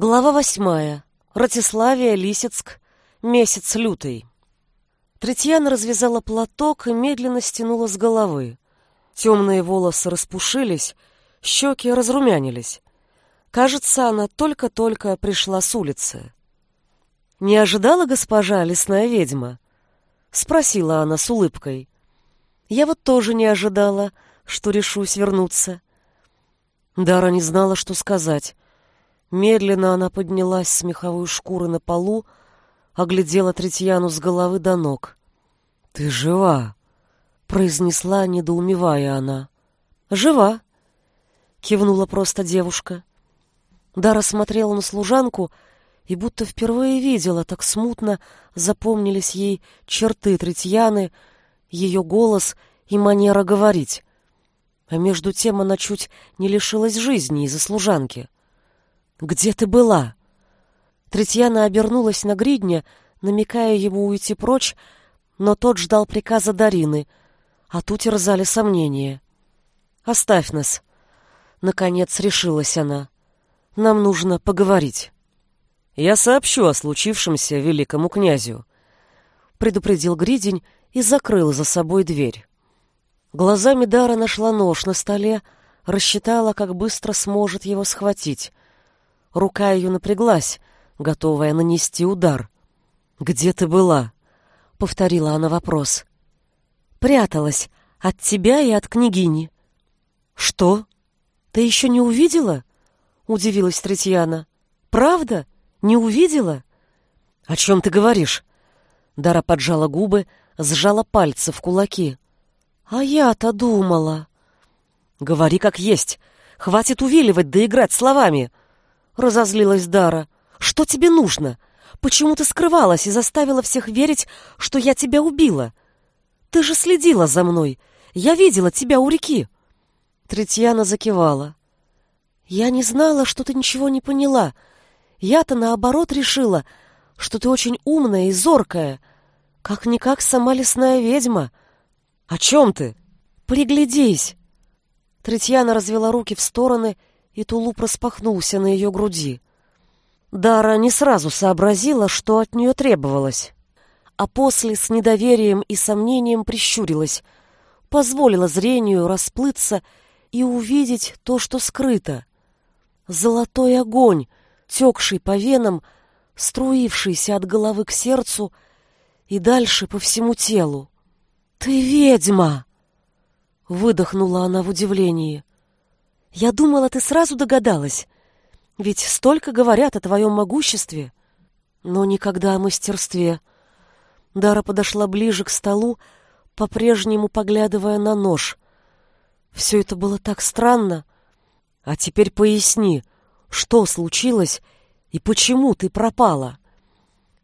Глава восьмая. Ратиславия, Лисицк. Месяц лютый. Третьяна развязала платок и медленно стянула с головы. Темные волосы распушились, щеки разрумянились. Кажется, она только-только пришла с улицы. «Не ожидала госпожа лесная ведьма?» — спросила она с улыбкой. «Я вот тоже не ожидала, что решусь вернуться». Дара не знала, что сказать. Медленно она поднялась с меховой шкуры на полу, оглядела Третьяну с головы до ног. «Ты жива!» — произнесла, недоумевая она. «Жива!» — кивнула просто девушка. Дара смотрела на служанку и будто впервые видела, так смутно запомнились ей черты Третьяны, ее голос и манера говорить. А между тем она чуть не лишилась жизни из-за служанки. «Где ты была?» Третьяна обернулась на гридня, намекая ему уйти прочь, но тот ждал приказа Дарины, а тут терзали сомнения. «Оставь нас!» Наконец решилась она. «Нам нужно поговорить». «Я сообщу о случившемся великому князю», — предупредил Гридень и закрыл за собой дверь. Глазами Дара нашла нож на столе, рассчитала, как быстро сможет его схватить. Рука ее напряглась, готовая нанести удар. «Где ты была?» — повторила она вопрос. «Пряталась от тебя и от княгини». «Что? Ты еще не увидела?» — удивилась Третьяна. «Правда? Не увидела?» «О чем ты говоришь?» Дара поджала губы, сжала пальцы в кулаки. «А я-то думала...» «Говори как есть. Хватит увиливать да играть словами!» Разозлилась Дара. Что тебе нужно? Почему ты скрывалась и заставила всех верить, что я тебя убила? Ты же следила за мной. Я видела тебя у реки. Третьяна закивала. Я не знала, что ты ничего не поняла. Я-то наоборот решила, что ты очень умная и зоркая, как-никак сама лесная ведьма. О чем ты? Приглядись. Третьяна развела руки в стороны и тулуп распахнулся на ее груди. Дара не сразу сообразила, что от нее требовалось, а после с недоверием и сомнением прищурилась, позволила зрению расплыться и увидеть то, что скрыто. Золотой огонь, текший по венам, струившийся от головы к сердцу и дальше по всему телу. «Ты ведьма!» — выдохнула она в удивлении. Я думала, ты сразу догадалась. Ведь столько говорят о твоем могуществе, но никогда о мастерстве. Дара подошла ближе к столу, по-прежнему поглядывая на нож. Все это было так странно. А теперь поясни, что случилось и почему ты пропала?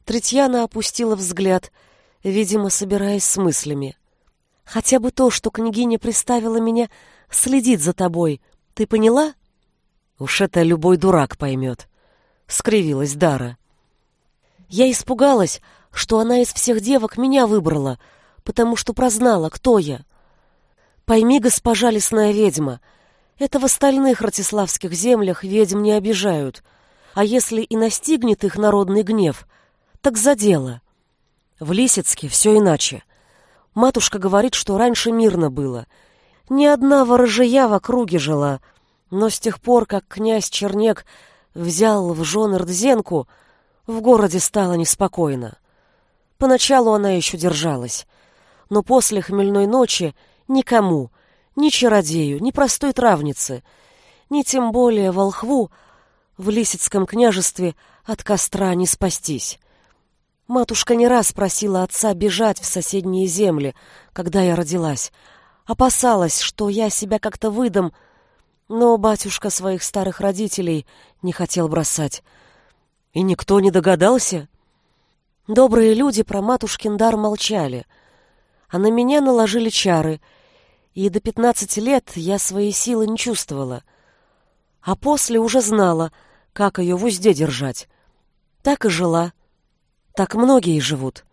Третьяна опустила взгляд, видимо, собираясь с мыслями. Хотя бы то, что княгиня приставила меня следить за тобой — ты поняла? Уж это любой дурак поймет. Скривилась Дара. Я испугалась, что она из всех девок меня выбрала, потому что прознала, кто я. Пойми, госпожа лесная ведьма, это в остальных ратиславских землях ведьм не обижают, а если и настигнет их народный гнев, так за дело. В Лисицке все иначе. Матушка говорит, что раньше мирно было — ни одна ворожья в округе жила, но с тех пор, как князь Чернек взял в жены Рдзенку, в городе стало неспокойно. Поначалу она еще держалась, но после хмельной ночи никому, ни чародею, ни простой травнице, ни тем более волхву в Лисицком княжестве от костра не спастись. Матушка не раз просила отца бежать в соседние земли, когда я родилась, опасалась, что я себя как-то выдам, но батюшка своих старых родителей не хотел бросать. И никто не догадался. Добрые люди про матушкин дар молчали, а на меня наложили чары, и до пятнадцати лет я своей силы не чувствовала. А после уже знала, как ее в узде держать. Так и жила. Так многие живут.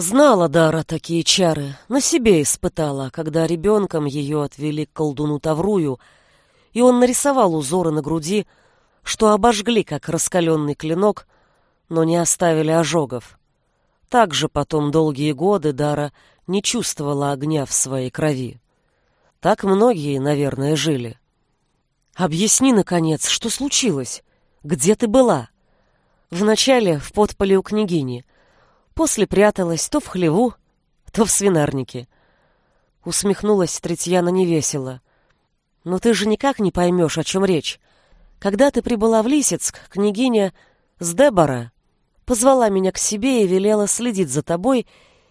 Знала Дара такие чары, на себе испытала, когда ребенком ее отвели к колдуну Таврую, и он нарисовал узоры на груди, что обожгли, как раскаленный клинок, но не оставили ожогов. Так же потом долгие годы Дара не чувствовала огня в своей крови. Так многие, наверное, жили. «Объясни, наконец, что случилось? Где ты была?» Вначале в подполе у княгини. После пряталась то в хлеву, то в свинарнике. Усмехнулась Третьяна невесело. «Но ты же никак не поймешь, о чем речь. Когда ты прибыла в Лисицк, княгиня с Дебора позвала меня к себе и велела следить за тобой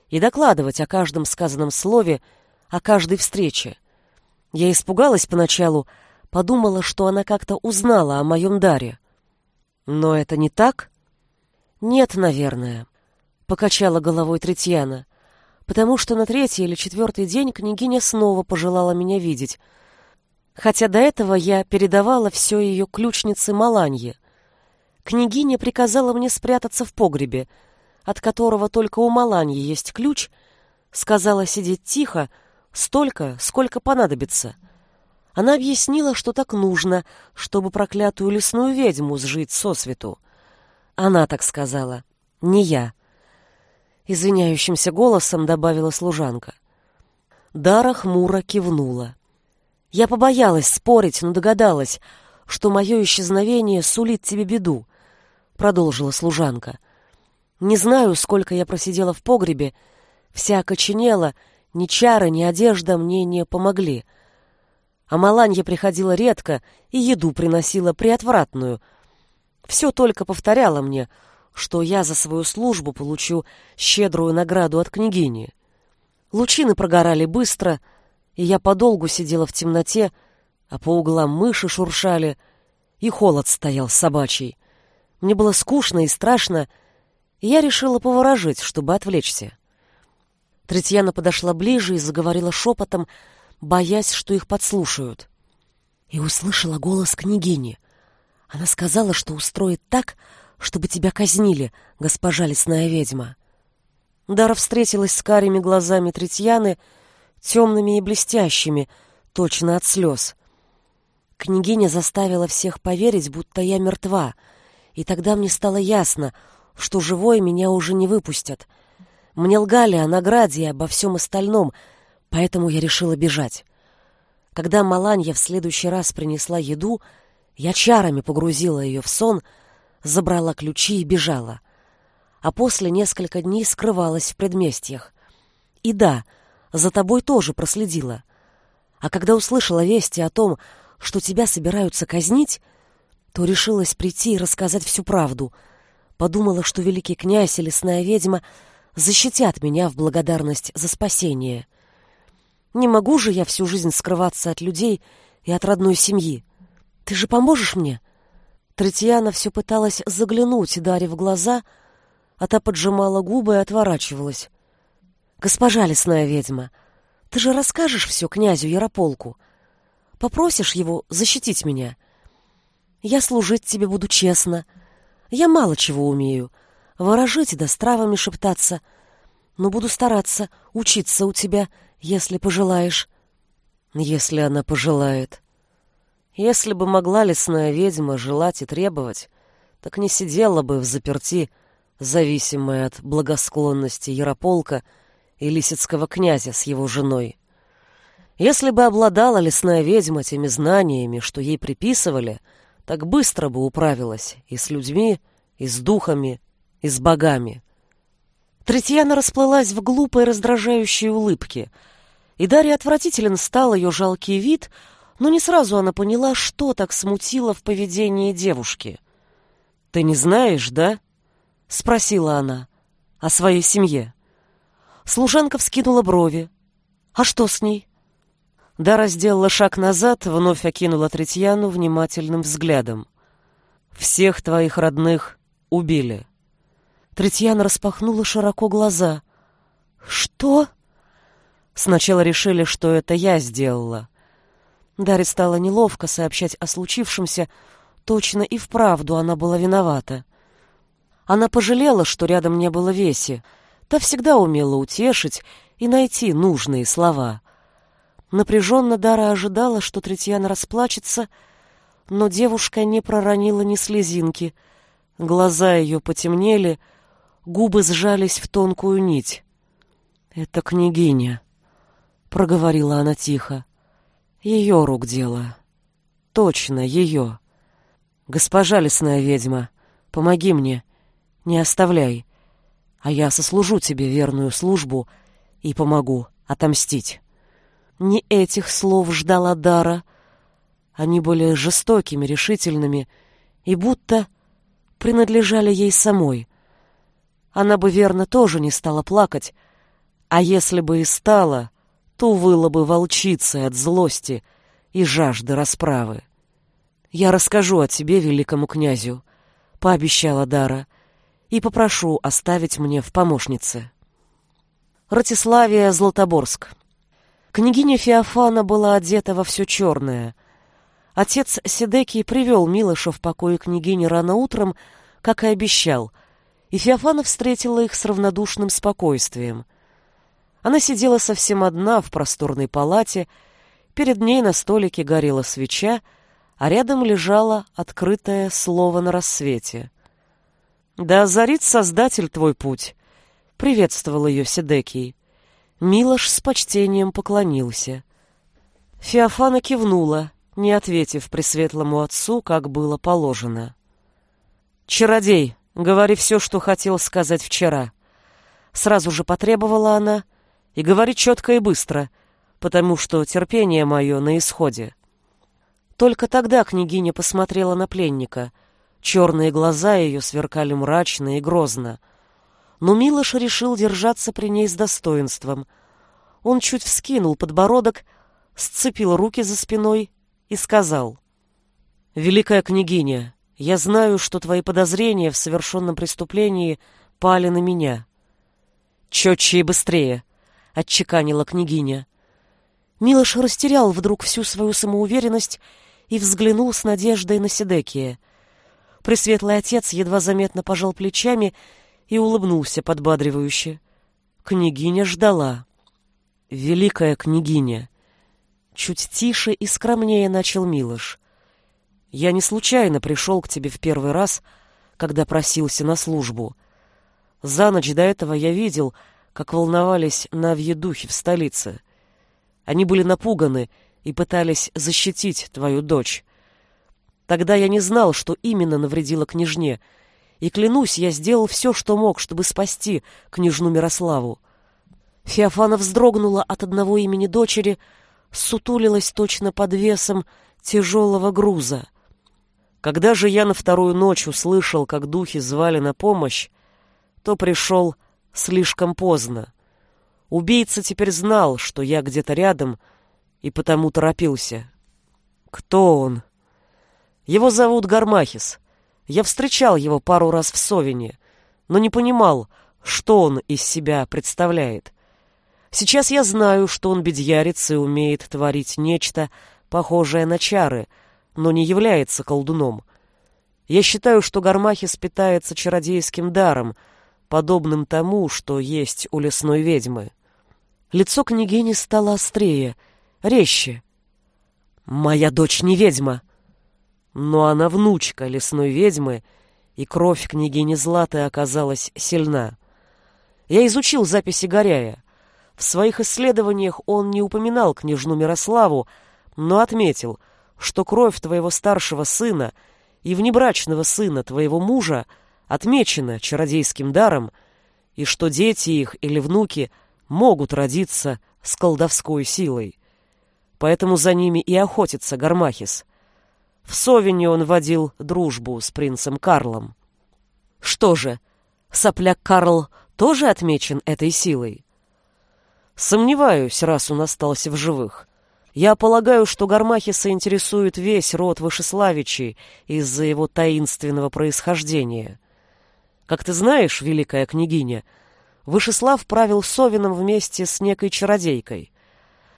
и докладывать о каждом сказанном слове, о каждой встрече. Я испугалась поначалу, подумала, что она как-то узнала о моем даре. Но это не так? Нет, наверное, покачала головой Третьяна, потому что на третий или четвертый день княгиня снова пожелала меня видеть, хотя до этого я передавала все ее ключнице Маланье — Княгиня приказала мне спрятаться в погребе, от которого только у Маланьи есть ключ, сказала сидеть тихо, столько, сколько понадобится. Она объяснила, что так нужно, чтобы проклятую лесную ведьму сжить сосвету. Она так сказала, не я. Извиняющимся голосом добавила служанка. Дара хмуро кивнула. Я побоялась спорить, но догадалась, что мое исчезновение сулит тебе беду продолжила служанка. Не знаю, сколько я просидела в погребе, вся окоченела, ни чары, ни одежда мне не помогли. А Маланья приходила редко и еду приносила приотвратную. Все только повторяла мне, что я за свою службу получу щедрую награду от княгини. Лучины прогорали быстро, и я подолгу сидела в темноте, а по углам мыши шуршали, и холод стоял собачий. Мне было скучно и страшно, и я решила поворожить, чтобы отвлечься. Третьяна подошла ближе и заговорила шепотом, боясь, что их подслушают. И услышала голос княгини. Она сказала, что устроит так, чтобы тебя казнили, госпожа лесная ведьма. Дара встретилась с карими глазами Третьяны, темными и блестящими, точно от слез. Княгиня заставила всех поверить, будто я мертва — и тогда мне стало ясно, что живой меня уже не выпустят. Мне лгали о награде и обо всем остальном, поэтому я решила бежать. Когда Маланья в следующий раз принесла еду, я чарами погрузила ее в сон, забрала ключи и бежала. А после несколько дней скрывалась в предместьях. И да, за тобой тоже проследила. А когда услышала вести о том, что тебя собираются казнить, то решилась прийти и рассказать всю правду. Подумала, что великий князь и лесная ведьма защитят меня в благодарность за спасение. Не могу же я всю жизнь скрываться от людей и от родной семьи. Ты же поможешь мне?» Третьяна все пыталась заглянуть Даре в глаза, а та поджимала губы и отворачивалась. «Госпожа лесная ведьма, ты же расскажешь все князю Ярополку. Попросишь его защитить меня?» Я служить тебе буду честно. Я мало чего умею. Ворожить да с травами шептаться. Но буду стараться учиться у тебя, если пожелаешь. Если она пожелает. Если бы могла лесная ведьма желать и требовать, так не сидела бы в заперти, зависимая от благосклонности Ярополка и Лисицкого князя с его женой. Если бы обладала лесная ведьма теми знаниями, что ей приписывали — так быстро бы управилась и с людьми, и с духами, и с богами. Третьяна расплылась в глупой раздражающей улыбке, и Дарья отвратителен стал ее жалкий вид, но не сразу она поняла, что так смутило в поведении девушки. «Ты не знаешь, да?» — спросила она. «О своей семье». Служанка вскинула брови. «А что с ней?» Дара сделала шаг назад, вновь окинула Третьяну внимательным взглядом. «Всех твоих родных убили». Третьяна распахнула широко глаза. «Что?» Сначала решили, что это я сделала. Даре стало неловко сообщать о случившемся, точно и вправду она была виновата. Она пожалела, что рядом не было Веси. Та всегда умела утешить и найти нужные слова — Напряженно Дара ожидала, что Третьяна расплачется, но девушка не проронила ни слезинки. Глаза ее потемнели, губы сжались в тонкую нить. «Это княгиня», — проговорила она тихо. «Ее рук дело. Точно, ее. Госпожа лесная ведьма, помоги мне, не оставляй, а я сослужу тебе верную службу и помогу отомстить». Не этих слов ждала Дара. Они были жестокими, решительными и будто принадлежали ей самой. Она бы верно тоже не стала плакать, а если бы и стала, то выла бы волчицей от злости и жажды расправы. «Я расскажу о тебе великому князю», — пообещала Дара, «и попрошу оставить мне в помощнице». Ратиславия, Златоборск. Княгиня Феофана была одета во все черное. Отец Седекий привел Милыша в покое княгини рано утром, как и обещал, и Феофана встретила их с равнодушным спокойствием. Она сидела совсем одна в просторной палате, перед ней на столике горела свеча, а рядом лежало открытое слово на рассвете. «Да озарит Создатель твой путь!» — приветствовал ее Седекий. Милош с почтением поклонился. Феофана кивнула, не ответив пресветлому отцу, как было положено. «Чародей, говори все, что хотел сказать вчера». Сразу же потребовала она, и говори четко и быстро, потому что терпение мое на исходе. Только тогда княгиня посмотрела на пленника. Черные глаза ее сверкали мрачно и грозно — но Милош решил держаться при ней с достоинством. Он чуть вскинул подбородок, сцепил руки за спиной и сказал. «Великая княгиня, я знаю, что твои подозрения в совершенном преступлении пали на меня». «Четче и быстрее», — отчеканила княгиня. Милош растерял вдруг всю свою самоуверенность и взглянул с надеждой на Седекия. Пресветлый отец едва заметно пожал плечами и улыбнулся подбадривающе. Княгиня ждала. «Великая княгиня!» Чуть тише и скромнее начал Милош. «Я не случайно пришел к тебе в первый раз, когда просился на службу. За ночь до этого я видел, как волновались навьи духи в столице. Они были напуганы и пытались защитить твою дочь. Тогда я не знал, что именно навредило княжне — и, клянусь, я сделал все, что мог, чтобы спасти княжну Мирославу. Феофана вздрогнула от одного имени дочери, сутулилась точно под весом тяжелого груза. Когда же я на вторую ночь услышал, как духи звали на помощь, то пришел слишком поздно. Убийца теперь знал, что я где-то рядом, и потому торопился. Кто он? Его зовут Гармахис. Я встречал его пару раз в Совине, но не понимал, что он из себя представляет. Сейчас я знаю, что он бедьярец и умеет творить нечто, похожее на чары, но не является колдуном. Я считаю, что Гармахис питается чародейским даром, подобным тому, что есть у лесной ведьмы. Лицо княгини стало острее, резче. «Моя дочь не ведьма!» Но она внучка лесной ведьмы, и кровь княгини Златы оказалась сильна. Я изучил записи Горяя. В своих исследованиях он не упоминал княжну Мирославу, но отметил, что кровь твоего старшего сына и внебрачного сына твоего мужа отмечена чародейским даром, и что дети их или внуки могут родиться с колдовской силой. Поэтому за ними и охотится Гармахис — в Совине он водил дружбу с принцем Карлом. Что же, сопляк Карл тоже отмечен этой силой? Сомневаюсь, раз он остался в живых. Я полагаю, что Гармахиса интересует весь род Вышеславичей из-за его таинственного происхождения. Как ты знаешь, великая княгиня, Вышеслав правил Совином вместе с некой чародейкой.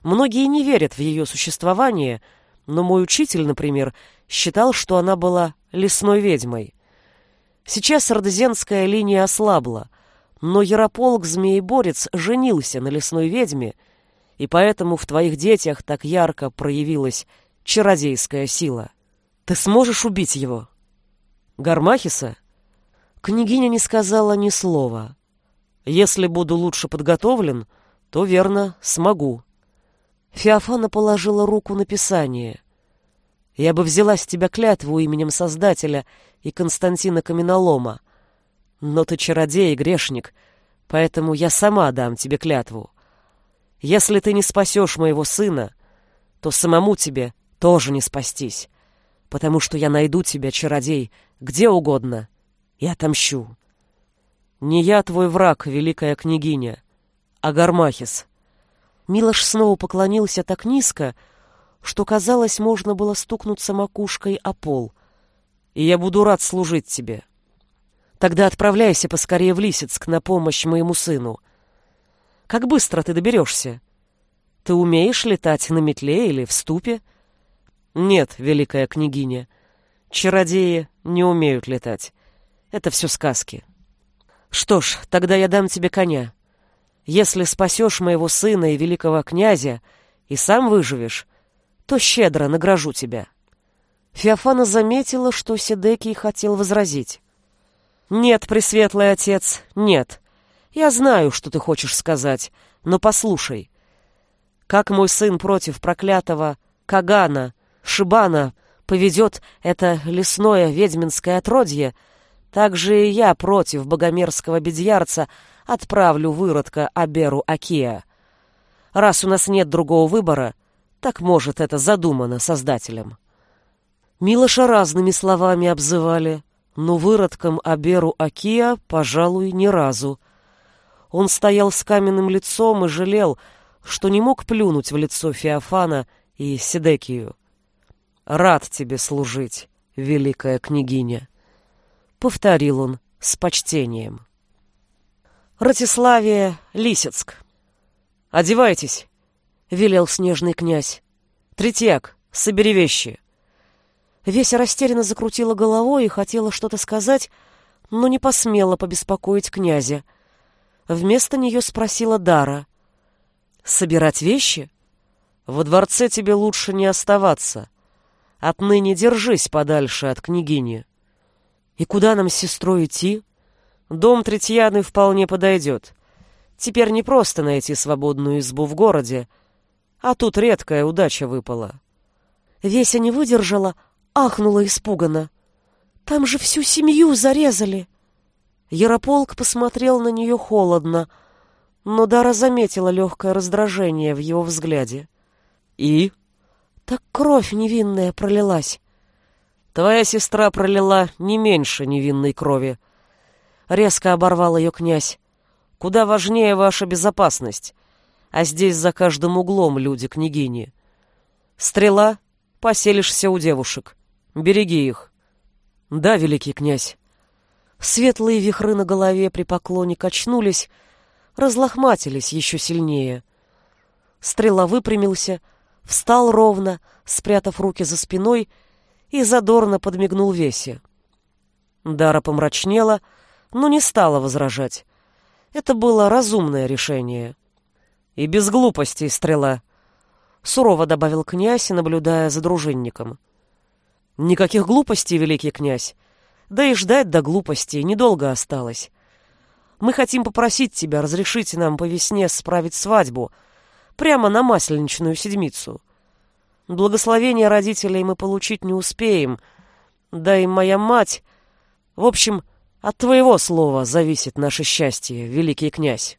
Многие не верят в ее существование, но мой учитель, например, считал, что она была лесной ведьмой. Сейчас родозенская линия ослабла, но Ярополк-змееборец женился на лесной ведьме, и поэтому в твоих детях так ярко проявилась чародейская сила. Ты сможешь убить его? Гармахиса? Княгиня не сказала ни слова. Если буду лучше подготовлен, то, верно, смогу. Феофана положила руку на писание. Я бы взяла с тебя клятву именем Создателя и Константина Каменолома. Но ты чародей и грешник, поэтому я сама дам тебе клятву. Если ты не спасешь моего сына, то самому тебе тоже не спастись, потому что я найду тебя, чародей, где угодно и отомщу. Не я твой враг, великая княгиня, а Гармахис. Милош снова поклонился так низко, что, казалось, можно было стукнуться макушкой о пол. И я буду рад служить тебе. Тогда отправляйся поскорее в Лисицк на помощь моему сыну. Как быстро ты доберешься? Ты умеешь летать на метле или в ступе? Нет, великая княгиня, чародеи не умеют летать. Это все сказки. Что ж, тогда я дам тебе коня. Если спасешь моего сына и великого князя и сам выживешь, то щедро награжу тебя. Феофана заметила, что Седекий хотел возразить. «Нет, пресветлый отец, нет. Я знаю, что ты хочешь сказать, но послушай. Как мой сын против проклятого Кагана, Шибана, поведет это лесное ведьминское отродье, так же и я против богомерзкого бедьярца отправлю выродка Аберу Акия. Раз у нас нет другого выбора, так, может, это задумано Создателем». Милоша разными словами обзывали, но выродком Аберу Акия, пожалуй, ни разу. Он стоял с каменным лицом и жалел, что не мог плюнуть в лицо Феофана и Седекию. «Рад тебе служить, великая княгиня», — повторил он с почтением. Ратиславия, Лисицк. «Одевайтесь», — велел снежный князь. «Третьяк, собери вещи». Веся растерянно закрутила головой и хотела что-то сказать, но не посмела побеспокоить князя. Вместо нее спросила Дара. «Собирать вещи? Во дворце тебе лучше не оставаться. Отныне держись подальше от княгини. И куда нам с сестрой идти? Дом Третьяны вполне подойдет. Теперь не просто найти свободную избу в городе, а тут редкая удача выпала». Веся не выдержала, ахнула испуганно. «Там же всю семью зарезали!» Ярополк посмотрел на нее холодно, но Дара заметила легкое раздражение в его взгляде. «И?» «Так кровь невинная пролилась». «Твоя сестра пролила не меньше невинной крови», — резко оборвал ее князь. «Куда важнее ваша безопасность, а здесь за каждым углом люди княгини. Стрела, поселишься у девушек. Береги их. Да, великий князь. Светлые вихры на голове при поклоне качнулись, разлохматились еще сильнее. Стрела выпрямился, встал ровно, спрятав руки за спиной, и задорно подмигнул Весе. Дара помрачнела, но не стала возражать. Это было разумное решение. И без глупостей стрела, — сурово добавил князь, наблюдая за дружинником. — Никаких глупостей, великий князь. Да и ждать до глупостей недолго осталось. Мы хотим попросить тебя разрешить нам по весне справить свадьбу прямо на масленичную седмицу. Благословения родителей мы получить не успеем, да и моя мать... В общем, от твоего слова зависит наше счастье, великий князь.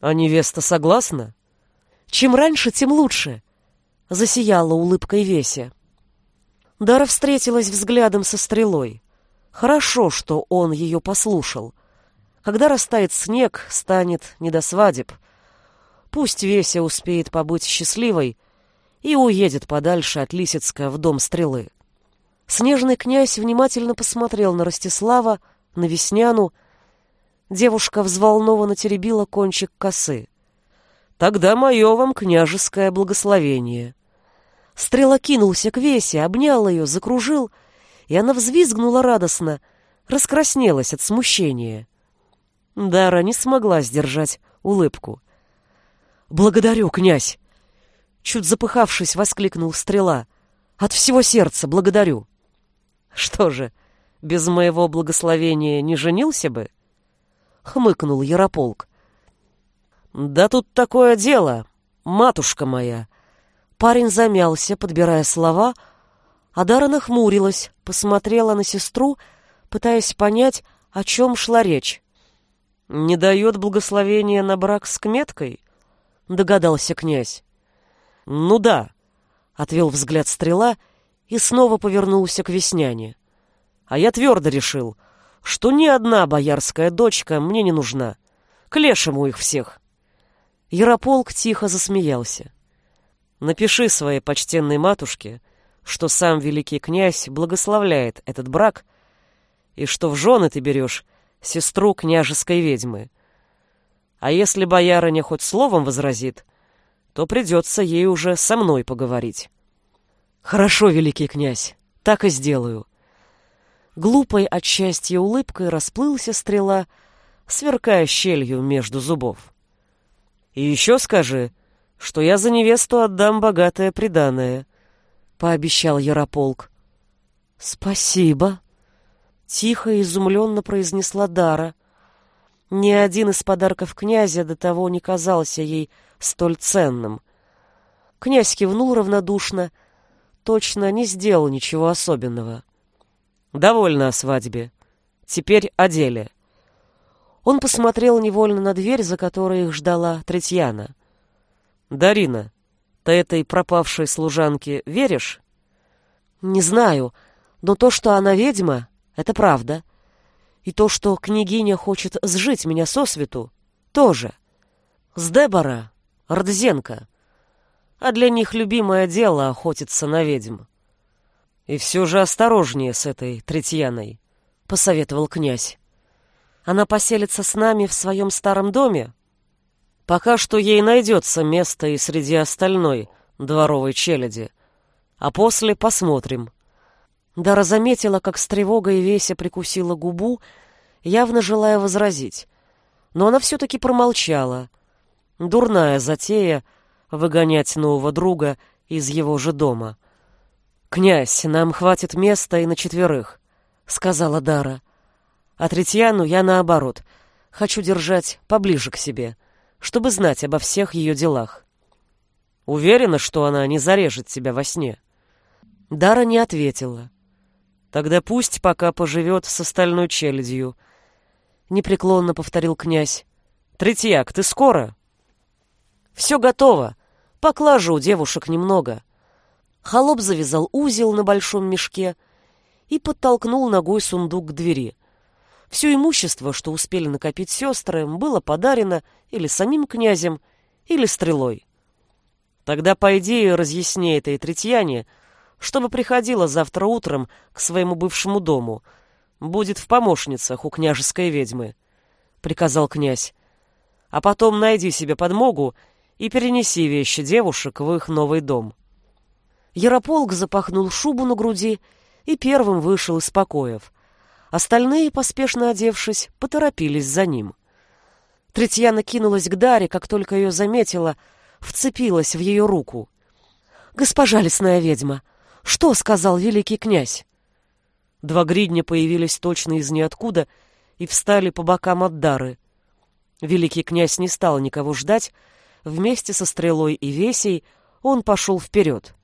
А невеста согласна? Чем раньше, тем лучше, — засияла улыбкой Веся. Дара встретилась взглядом со стрелой. Хорошо, что он ее послушал. Когда растает снег, станет не до свадеб. Пусть Веся успеет побыть счастливой и уедет подальше от Лисицка в дом стрелы. Снежный князь внимательно посмотрел на Ростислава, на Весняну. Девушка взволнованно теребила кончик косы. «Тогда мое вам княжеское благословение». Стрела кинулся к Весе, обнял ее, закружил, и она взвизгнула радостно, раскраснелась от смущения. Дара не смогла сдержать улыбку. «Благодарю, князь!» Чуть запыхавшись, воскликнул Стрела. «От всего сердца благодарю!» Что же, без моего благословения не женился бы? Хмыкнул Ярополк. Да тут такое дело, матушка моя. Парень замялся, подбирая слова, а Дара нахмурилась, посмотрела на сестру, пытаясь понять, о чем шла речь. «Не дает благословения на брак с кметкой?» — догадался князь. «Ну да», — отвел взгляд стрела и снова повернулся к Весняне. «А я твердо решил, что ни одна боярская дочка мне не нужна. К лешему их всех». Ярополк тихо засмеялся. «Напиши своей почтенной матушке, что сам великий князь благословляет этот брак и что в жены ты берешь сестру княжеской ведьмы. А если боярыня хоть словом возразит, то придется ей уже со мной поговорить. Хорошо, великий князь, так и сделаю. Глупой от счастья улыбкой расплылся стрела, сверкая щелью между зубов. И еще скажи, что я за невесту отдам богатое приданое, — пообещал Ярополк. Спасибо, Тихо и изумленно произнесла Дара. Ни один из подарков князя до того не казался ей столь ценным. Князь кивнул равнодушно, точно не сделал ничего особенного. «Довольно о свадьбе. Теперь о деле». Он посмотрел невольно на дверь, за которой их ждала Третьяна. «Дарина, ты этой пропавшей служанке веришь?» «Не знаю, но то, что она ведьма, это правда. И то, что княгиня хочет сжить меня со свету, тоже. С Дебора, Родзенко. А для них любимое дело охотиться на ведьм. И все же осторожнее с этой Третьяной, — посоветовал князь. Она поселится с нами в своем старом доме? Пока что ей найдется место и среди остальной дворовой челяди. А после посмотрим, Дара заметила, как с тревогой Веся прикусила губу, явно желая возразить. Но она все-таки промолчала. Дурная затея — выгонять нового друга из его же дома. «Князь, нам хватит места и на четверых», — сказала Дара. «А Третьяну я, наоборот, хочу держать поближе к себе, чтобы знать обо всех ее делах». «Уверена, что она не зарежет тебя во сне?» Дара не ответила. Тогда пусть пока поживет с остальной челядью. Непреклонно повторил князь. Третьяк, ты скоро? Все готово. Поклажу у девушек немного. Холоп завязал узел на большом мешке и подтолкнул ногой сундук к двери. Все имущество, что успели накопить сестры, было подарено или самим князем, или стрелой. Тогда пойди и разъясни этой Третьяне, чтобы приходила завтра утром к своему бывшему дому. Будет в помощницах у княжеской ведьмы, — приказал князь. А потом найди себе подмогу и перенеси вещи девушек в их новый дом. Ярополк запахнул шубу на груди и первым вышел из покоев. Остальные, поспешно одевшись, поторопились за ним. Третьяна кинулась к Даре, как только ее заметила, вцепилась в ее руку. «Госпожа лесная ведьма, что сказал великий князь? Два гридня появились точно из ниоткуда и встали по бокам от дары. Великий князь не стал никого ждать, вместе со стрелой и весей он пошел вперед.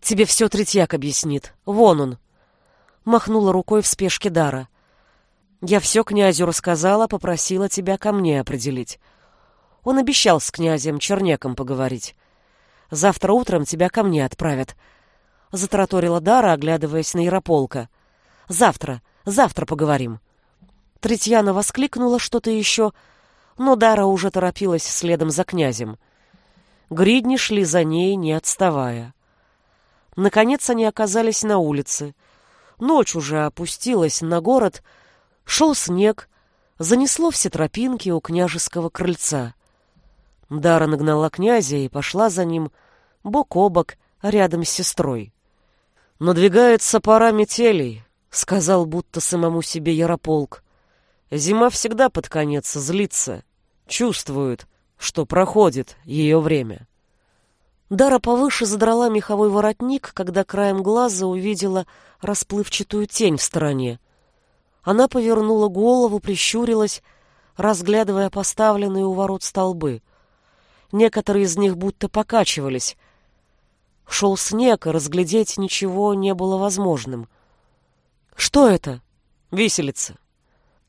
«Тебе все Третьяк объяснит. Вон он!» Махнула рукой в спешке дара. «Я все князю рассказала, попросила тебя ко мне определить. Он обещал с князем Чернеком поговорить. Завтра утром тебя ко мне отправят затараторила Дара, оглядываясь на Ярополка. «Завтра, завтра поговорим». Третьяна воскликнула что-то еще, но Дара уже торопилась следом за князем. Гридни шли за ней, не отставая. Наконец они оказались на улице. Ночь уже опустилась на город, шел снег, занесло все тропинки у княжеского крыльца. Дара нагнала князя и пошла за ним, бок о бок, рядом с сестрой. «Надвигается пора метелей», — сказал будто самому себе Ярополк. «Зима всегда под конец злится, чувствует, что проходит ее время». Дара повыше задрала меховой воротник, когда краем глаза увидела расплывчатую тень в стороне. Она повернула голову, прищурилась, разглядывая поставленные у ворот столбы. Некоторые из них будто покачивались. Шел снег, и разглядеть ничего не было возможным. «Что это?» «Виселица», —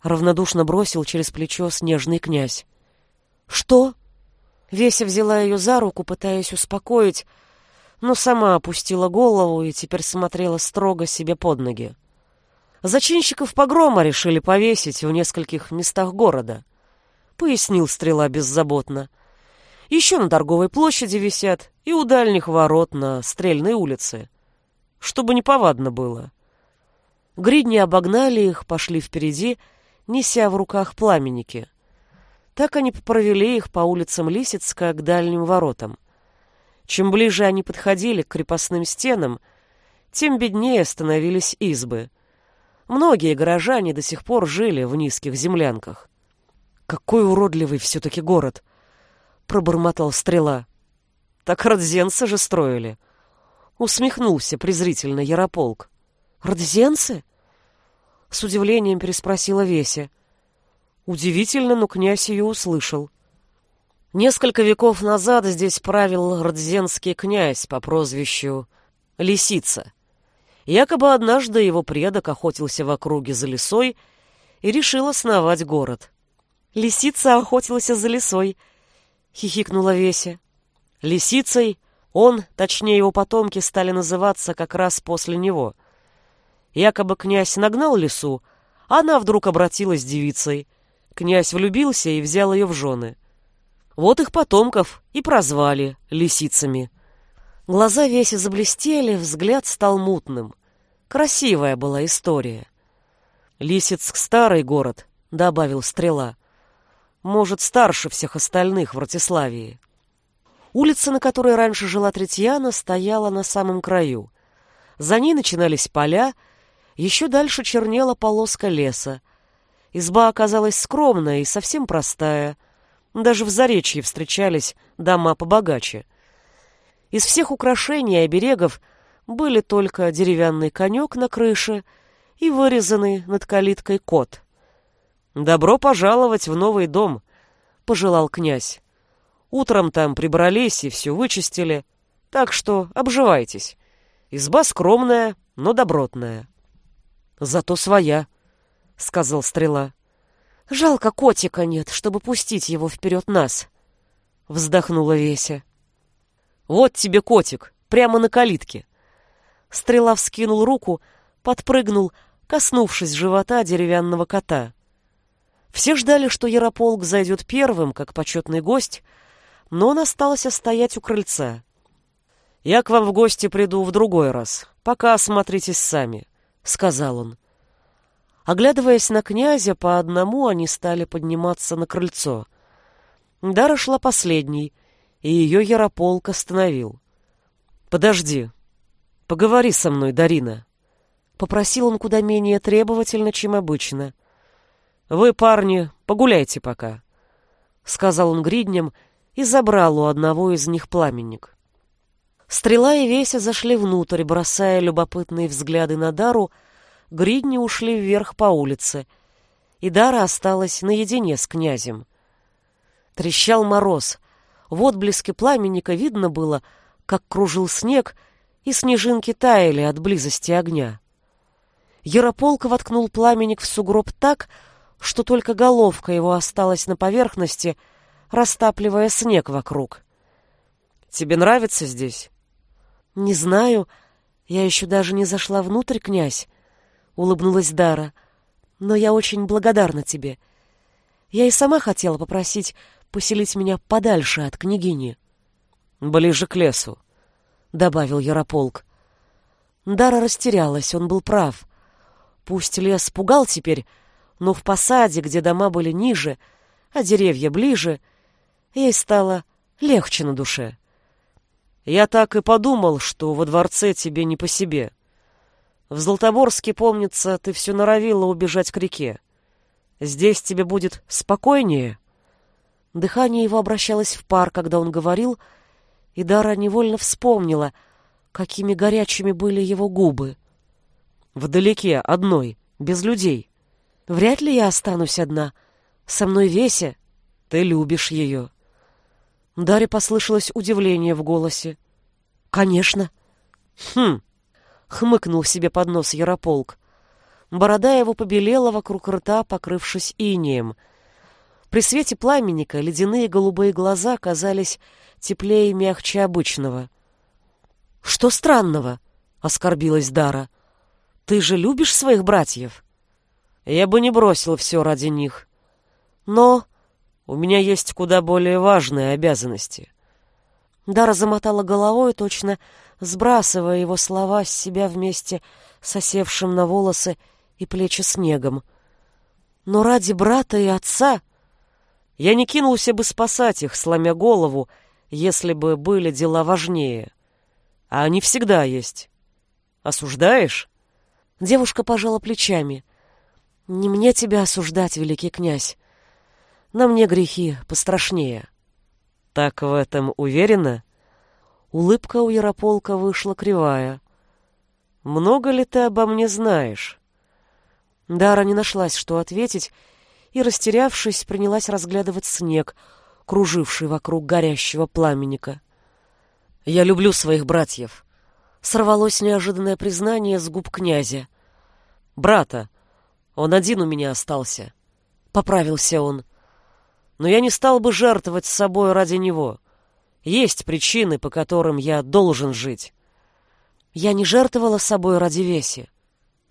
равнодушно бросил через плечо снежный князь. «Что?» Веся взяла ее за руку, пытаясь успокоить, но сама опустила голову и теперь смотрела строго себе под ноги. Зачинщиков погрома решили повесить в нескольких местах города, пояснил Стрела беззаботно. Еще на торговой площади висят и у дальних ворот на Стрельной улице, чтобы неповадно было. Гридни обогнали их, пошли впереди, неся в руках пламенники. Так они провели их по улицам Лисицка к дальним воротам. Чем ближе они подходили к крепостным стенам, тем беднее становились избы. Многие горожане до сих пор жили в низких землянках. «Какой уродливый все-таки город!» — пробормотал стрела. «Так родзенцы же строили!» Усмехнулся презрительно Ярополк. «Родзенцы?» С удивлением переспросила Веся. Удивительно, но князь ее услышал. Несколько веков назад здесь правил родзенский князь по прозвищу Лисица. Якобы однажды его предок охотился в округе за лесой и решил основать город. «Лисица охотился за лесой», — хихикнула Веся. Лисицей он, точнее его потомки, стали называться как раз после него. Якобы князь нагнал лису, а она вдруг обратилась девицей — Князь влюбился и взял ее в жены. Вот их потомков и прозвали лисицами. Глаза Веси заблестели, взгляд стал мутным. Красивая была история. Лисицк — старый город, — добавил Стрела. Может, старше всех остальных в Ратиславии. Улица, на которой раньше жила Третьяна, стояла на самом краю. За ней начинались поля, еще дальше чернела полоска леса, Изба оказалась скромная и совсем простая. Даже в Заречье встречались дома побогаче. Из всех украшений и оберегов были только деревянный конек на крыше и вырезанный над калиткой кот. «Добро пожаловать в новый дом», — пожелал князь. «Утром там прибрались и все вычистили, так что обживайтесь. Изба скромная, но добротная». «Зато своя», — сказал Стрела. «Жалко котика нет, чтобы пустить его вперед нас», — вздохнула Веся. «Вот тебе котик, прямо на калитке». Стрела вскинул руку, подпрыгнул, коснувшись живота деревянного кота. Все ждали, что Ярополк зайдет первым, как почетный гость, но он остался стоять у крыльца. «Я к вам в гости приду в другой раз, пока осмотритесь сами», — сказал он. Оглядываясь на князя, по одному они стали подниматься на крыльцо. Дара шла последней, и ее Ярополк остановил. «Подожди. Поговори со мной, Дарина». Попросил он куда менее требовательно, чем обычно. «Вы, парни, погуляйте пока», — сказал он гридням и забрал у одного из них пламенник. Стрела и Веся зашли внутрь, бросая любопытные взгляды на Дару, — гридни ушли вверх по улице, и Дара осталась наедине с князем. Трещал мороз. В отблеске пламенника видно было, как кружил снег, и снежинки таяли от близости огня. Ярополк воткнул пламенник в сугроб так, что только головка его осталась на поверхности, растапливая снег вокруг. «Тебе нравится здесь?» «Не знаю. Я еще даже не зашла внутрь, князь. — улыбнулась Дара. «Но я очень благодарна тебе. Я и сама хотела попросить поселить меня подальше от княгини». «Ближе к лесу», — добавил Ярополк. Дара растерялась, он был прав. Пусть лес пугал теперь, но в посаде, где дома были ниже, а деревья ближе, ей стало легче на душе. «Я так и подумал, что во дворце тебе не по себе», в Златоборске, помнится, ты все норовила убежать к реке. Здесь тебе будет спокойнее?» Дыхание его обращалось в пар, когда он говорил, и Дара невольно вспомнила, какими горячими были его губы. Вдалеке, одной, без людей. Вряд ли я останусь одна. Со мной Веся. Ты любишь ее. Даре послышалось удивление в голосе. Конечно. Хм, хмыкнул себе под нос Ярополк. Борода его побелела вокруг рта, покрывшись инеем. При свете пламенника ледяные голубые глаза казались теплее и мягче обычного. «Что странного?» — оскорбилась Дара. «Ты же любишь своих братьев?» «Я бы не бросил все ради них. Но у меня есть куда более важные обязанности». Дара замотала головой, точно сбрасывая его слова с себя вместе с осевшим на волосы и плечи снегом. «Но ради брата и отца...» Я не кинулся бы спасать их, сломя голову, если бы были дела важнее. А они всегда есть. Осуждаешь? Девушка пожала плечами. Не мне тебя осуждать, великий князь. На мне грехи пострашнее. Так в этом уверена? Улыбка у Ярополка вышла кривая. Много ли ты обо мне знаешь? Дара не нашлась, что ответить, и, растерявшись, принялась разглядывать снег, круживший вокруг горящего пламенника. «Я люблю своих братьев», — сорвалось неожиданное признание с губ князя. «Брата. Он один у меня остался», — поправился он. «Но я не стал бы жертвовать собой ради него. Есть причины, по которым я должен жить». «Я не жертвовала собой ради Веси».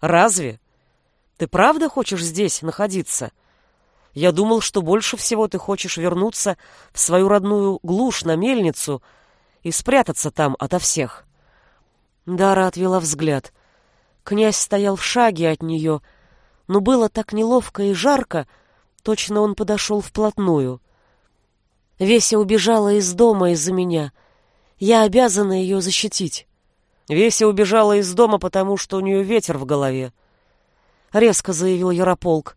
«Разве? Ты правда хочешь здесь находиться?» Я думал, что больше всего ты хочешь вернуться в свою родную глушь на мельницу и спрятаться там ото всех. Дара отвела взгляд. Князь стоял в шаге от нее, но было так неловко и жарко, точно он подошел вплотную. Веся убежала из дома из-за меня. Я обязана ее защитить. Веся убежала из дома, потому что у нее ветер в голове. Резко заявил Ярополк.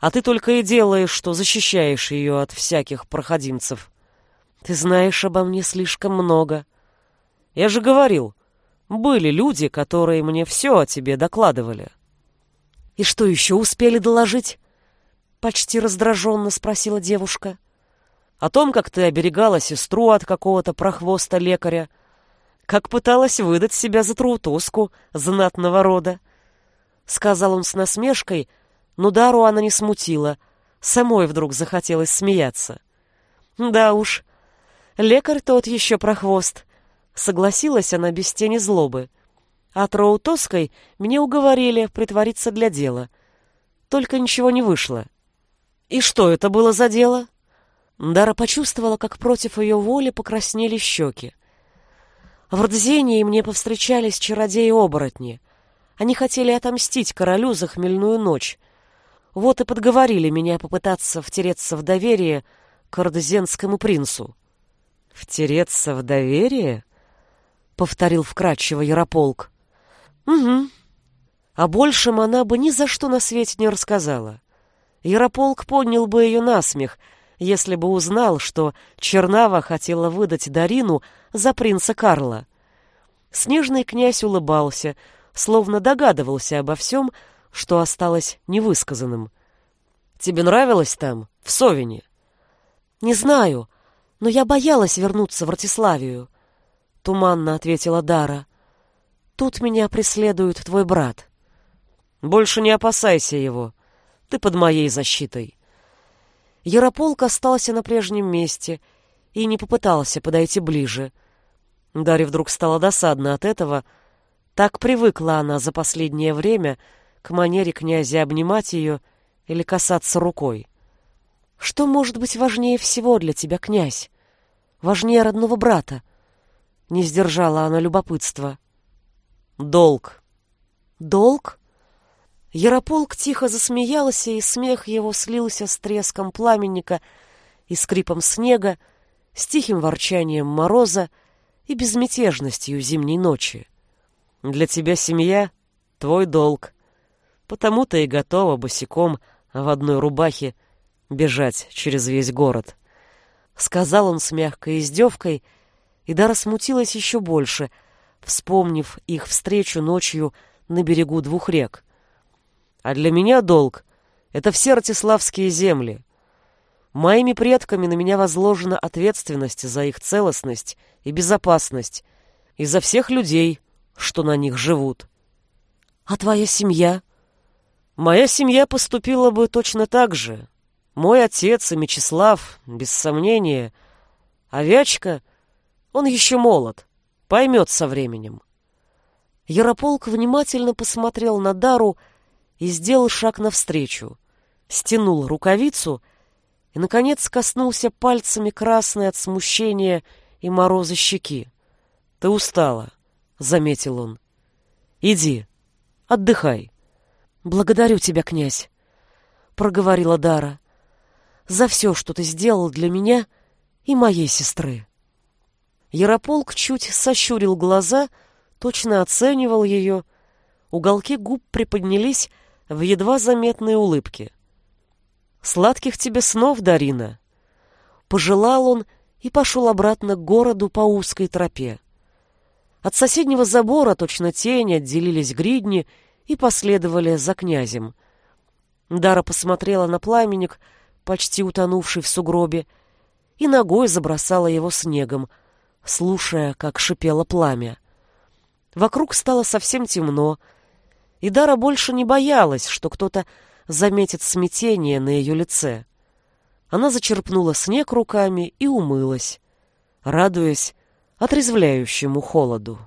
А ты только и делаешь, что защищаешь ее от всяких проходимцев. Ты знаешь обо мне слишком много. Я же говорил, были люди, которые мне все о тебе докладывали. И что еще успели доложить? Почти раздраженно спросила девушка. О том, как ты оберегала сестру от какого-то прохвоста лекаря, как пыталась выдать себя за трутуску знатного рода. Сказал он с насмешкой, но Дару она не смутила. Самой вдруг захотелось смеяться. Да уж, лекарь тот еще прохвост. Согласилась она без тени злобы. А Троутоской мне уговорили притвориться для дела. Только ничего не вышло. И что это было за дело? Дара почувствовала, как против ее воли покраснели щеки. В Рдзении мне повстречались чародеи-оборотни. Они хотели отомстить королю за хмельную ночь, вот и подговорили меня попытаться втереться в доверие к ордезенскому принцу. «Втереться в доверие?» — повторил вкратчиво Ярополк. «Угу. А большем она бы ни за что на свете не рассказала. Ярополк поднял бы ее на смех, если бы узнал, что Чернава хотела выдать Дарину за принца Карла. Снежный князь улыбался, словно догадывался обо всем, что осталось невысказанным. «Тебе нравилось там, в Совине?» «Не знаю, но я боялась вернуться в Ратиславию», — туманно ответила Дара. «Тут меня преследует твой брат». «Больше не опасайся его. Ты под моей защитой». Ярополк остался на прежнем месте и не попытался подойти ближе. Даре вдруг стало досадно от этого. Так привыкла она за последнее время — к манере князя обнимать ее или касаться рукой. Что может быть важнее всего для тебя, князь? Важнее родного брата? Не сдержала она любопытства. Долг. Долг? Ярополк тихо засмеялся, и смех его слился с треском пламенника и скрипом снега, с тихим ворчанием мороза и безмятежностью зимней ночи. Для тебя семья — твой долг. Потому-то и готова босиком в одной рубахе бежать через весь город. Сказал он с мягкой издевкой И Дара смутилась еще больше, вспомнив их встречу ночью на берегу двух рек. А для меня долг — это все ратиславские земли. Моими предками на меня возложена ответственность за их целостность и безопасность, и за всех людей, что на них живут. А твоя семья? Моя семья поступила бы точно так же. Мой отец и Мечислав, без сомнения. Овячка, он еще молод, поймет со временем. Ярополк внимательно посмотрел на Дару и сделал шаг навстречу, стянул рукавицу и, наконец, коснулся пальцами красной от смущения и мороза щеки. — Ты устала, — заметил он. — Иди, отдыхай. — Благодарю тебя, князь, — проговорила Дара, — за все, что ты сделал для меня и моей сестры. Ярополк чуть сощурил глаза, точно оценивал ее. Уголки губ приподнялись в едва заметной улыбке. «Сладких тебе снов, Дарина!» Пожелал он и пошел обратно к городу по узкой тропе. От соседнего забора точно тени отделились гридни и последовали за князем. Дара посмотрела на пламенник, почти утонувший в сугробе, и ногой забросала его снегом, слушая, как шипело пламя. Вокруг стало совсем темно, и Дара больше не боялась, что кто-то заметит смятение на ее лице. Она зачерпнула снег руками и умылась, радуясь отрезвляющему холоду.